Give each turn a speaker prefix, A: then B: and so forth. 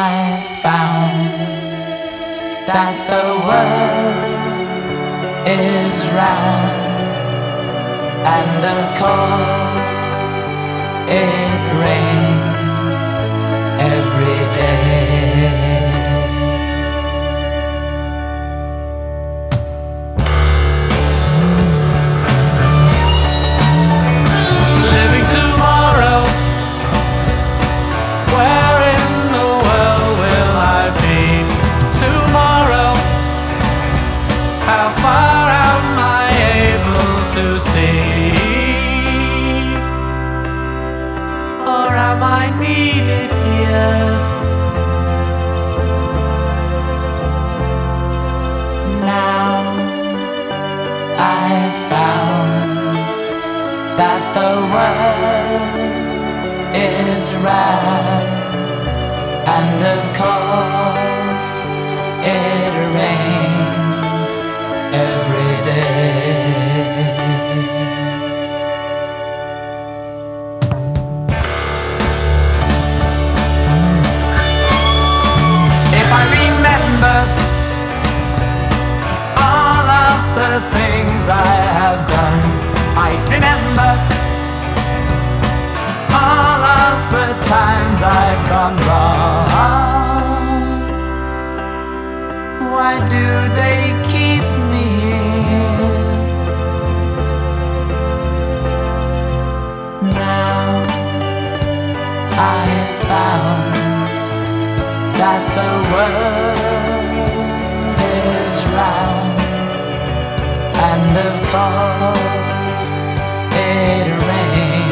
A: I found that the world is round and of course it rains. To see? Or am I needed here? Now I found that the world is round, and of course it I have done, I remember all of the times I've gone wrong. Why do they keep me here? Now I found that the world and of course it rains.